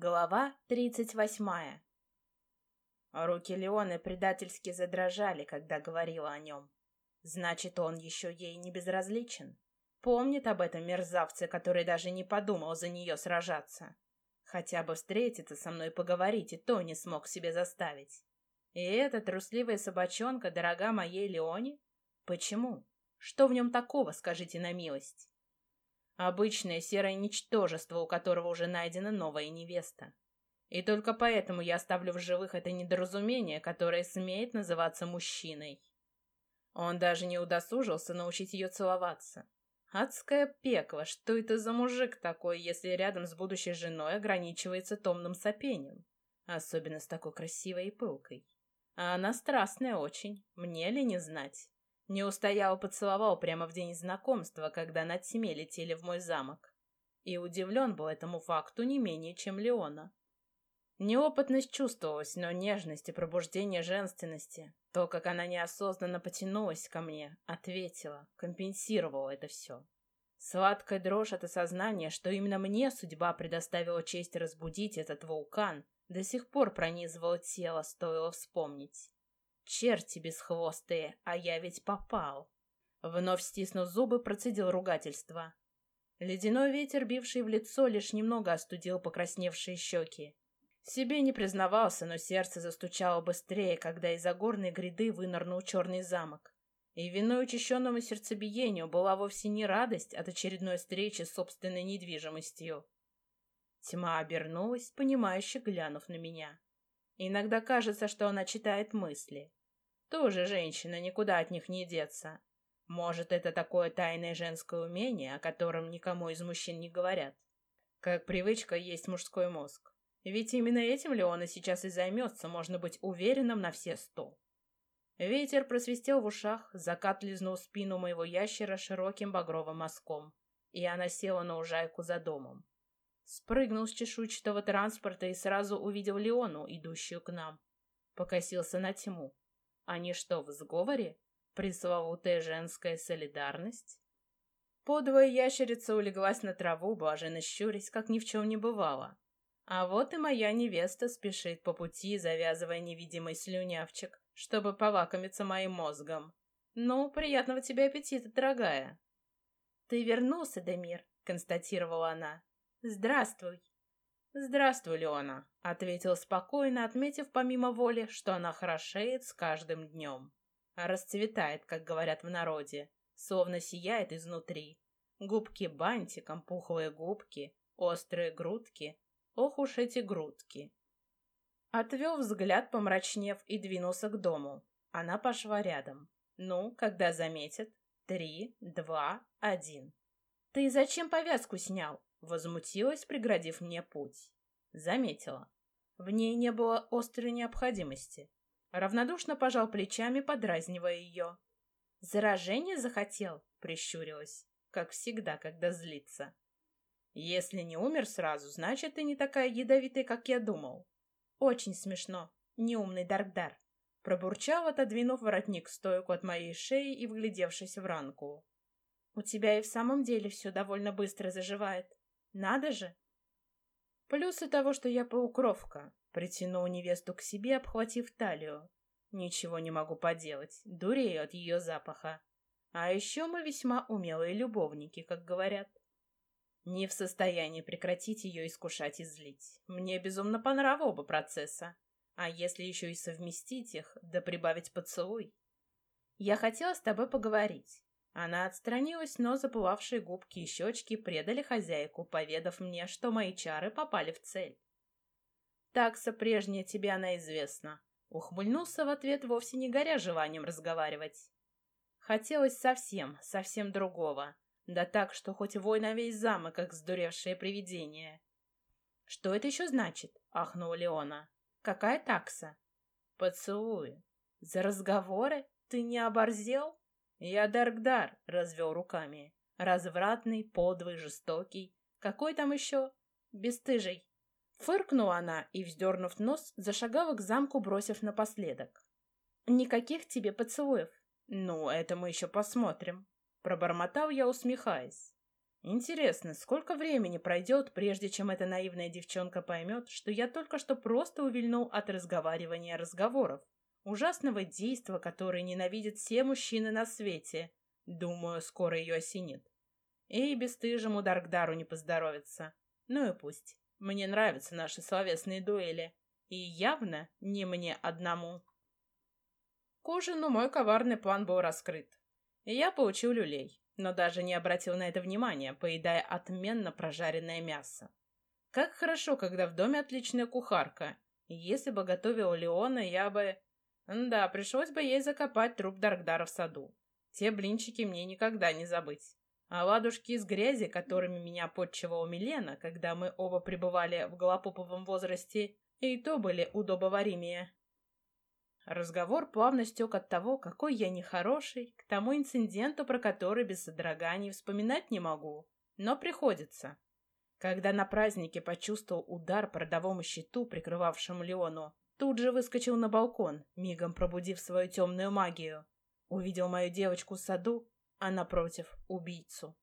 Глава тридцать восьмая. Руки Леоны предательски задрожали, когда говорила о нем. Значит, он еще ей не безразличен. Помнит об этом мерзавце, который даже не подумал за нее сражаться. Хотя бы встретиться со мной поговорить, и то не смог себе заставить. И эта трусливая собачонка дорога моей Леоне? Почему? Что в нем такого, скажите на милость? Обычное серое ничтожество, у которого уже найдена новая невеста. И только поэтому я оставлю в живых это недоразумение, которое смеет называться мужчиной. Он даже не удосужился научить ее целоваться. Адское пекло, что это за мужик такой, если рядом с будущей женой ограничивается томным сопением? Особенно с такой красивой и пылкой. А она страстная очень, мне ли не знать? Не устоял, поцеловал прямо в день знакомства, когда над семей летели в мой замок. И удивлен был этому факту не менее, чем Леона. Неопытность чувствовалась, но нежность и пробуждение женственности, то, как она неосознанно потянулась ко мне, ответила, компенсировала это все. Сладкая дрожь от осознания, что именно мне судьба предоставила честь разбудить этот вулкан, до сих пор пронизывала тело, стоило вспомнить. Черти бесхвостые, а я ведь попал. Вновь стиснув зубы, процедил ругательство. Ледяной ветер, бивший в лицо, лишь немного остудил покрасневшие щеки. Себе не признавался, но сердце застучало быстрее, когда из-за горной гряды вынырнул черный замок. И виной учащенному сердцебиению была вовсе не радость от очередной встречи с собственной недвижимостью. Тьма обернулась, понимающе глянув на меня. Иногда кажется, что она читает мысли. Тоже женщина, никуда от них не деться. Может, это такое тайное женское умение, о котором никому из мужчин не говорят. Как привычка есть мужской мозг. Ведь именно этим Леона сейчас и займется, можно быть уверенным на все сто. Ветер просвистел в ушах, закат лизнул спину моего ящера широким багровым мазком, и она села на ужайку за домом. Спрыгнул с чешуйчатого транспорта и сразу увидел Леону, идущую к нам. Покосился на тьму. Они что, в сговоре? Пресловутая женская солидарность? Подвая ящерица улеглась на траву, блаженно щурясь, как ни в чем не бывало. А вот и моя невеста спешит по пути, завязывая невидимый слюнявчик, чтобы полакомиться моим мозгом. Ну, приятного тебе аппетита, дорогая. Ты вернулся, Демир, констатировала она. Здравствуй. «Здравствуй, Леона», — ответил спокойно, отметив помимо воли, что она хорошеет с каждым днем. Расцветает, как говорят в народе, словно сияет изнутри. Губки бантиком, пухлые губки, острые грудки. Ох уж эти грудки. Отвел взгляд, помрачнев, и двинулся к дому. Она пошла рядом. Ну, когда заметит? Три, два, один. «Ты зачем повязку снял?» Возмутилась, преградив мне путь. Заметила. В ней не было острой необходимости. Равнодушно пожал плечами, подразнивая ее. «Заражение захотел?» — прищурилась, как всегда, когда злится. «Если не умер сразу, значит, ты не такая ядовитая, как я думал». «Очень смешно, неумный Даркдар», — пробурчал, отодвинув воротник стойку от моей шеи и вглядевшись в ранку. «У тебя и в самом деле все довольно быстро заживает. Надо же!» Плюсы того, что я полукровка. Притянул невесту к себе, обхватив талию. Ничего не могу поделать, дурею от ее запаха. А еще мы весьма умелые любовники, как говорят. Не в состоянии прекратить ее искушать и злить. Мне безумно по оба процесса. А если еще и совместить их, да прибавить поцелуй? Я хотела с тобой поговорить. Она отстранилась, но запылавшие губки и щечки предали хозяйку, поведав мне, что мои чары попали в цель. «Такса прежняя тебе она известна», — ухмыльнулся в ответ, вовсе не горя желанием разговаривать. Хотелось совсем, совсем другого, да так, что хоть вой на весь замок, как сдуревшее привидение. «Что это еще значит?» — ахнула Леона. «Какая такса?» «Поцелуй. За разговоры? Ты не оборзел?» «Я Даркдар», — развел руками. «Развратный, подлый, жестокий. Какой там еще? Бестыжий». Фыркнула она и, вздернув нос, зашагала к замку, бросив напоследок. «Никаких тебе поцелуев». «Ну, это мы еще посмотрим», — пробормотал я, усмехаясь. Интересно, сколько времени пройдет, прежде чем эта наивная девчонка поймет, что я только что просто увильнул от разговаривания разговоров, ужасного действа, которое ненавидят все мужчины на свете. Думаю, скоро ее осенит. И бесстыжему Даркдару не поздоровится. Ну и пусть. Мне нравятся наши словесные дуэли. И явно не мне одному. К ужину мой коварный план был раскрыт. Я получил люлей но даже не обратил на это внимания, поедая отменно прожаренное мясо. Как хорошо, когда в доме отличная кухарка. Если бы готовила Леона, я бы... Да, пришлось бы ей закопать труп Даркдара в саду. Те блинчики мне никогда не забыть. А ладушки из грязи, которыми меня подчевала Милена, когда мы оба пребывали в голопоповом возрасте, и то были удобоваримее. Разговор плавно стек от того, какой я нехороший, к тому инциденту, про который без содроганий вспоминать не могу. Но приходится. Когда на празднике почувствовал удар по родовому щиту, прикрывавшему Леону, тут же выскочил на балкон, мигом пробудив свою темную магию. Увидел мою девочку в саду, а напротив — убийцу.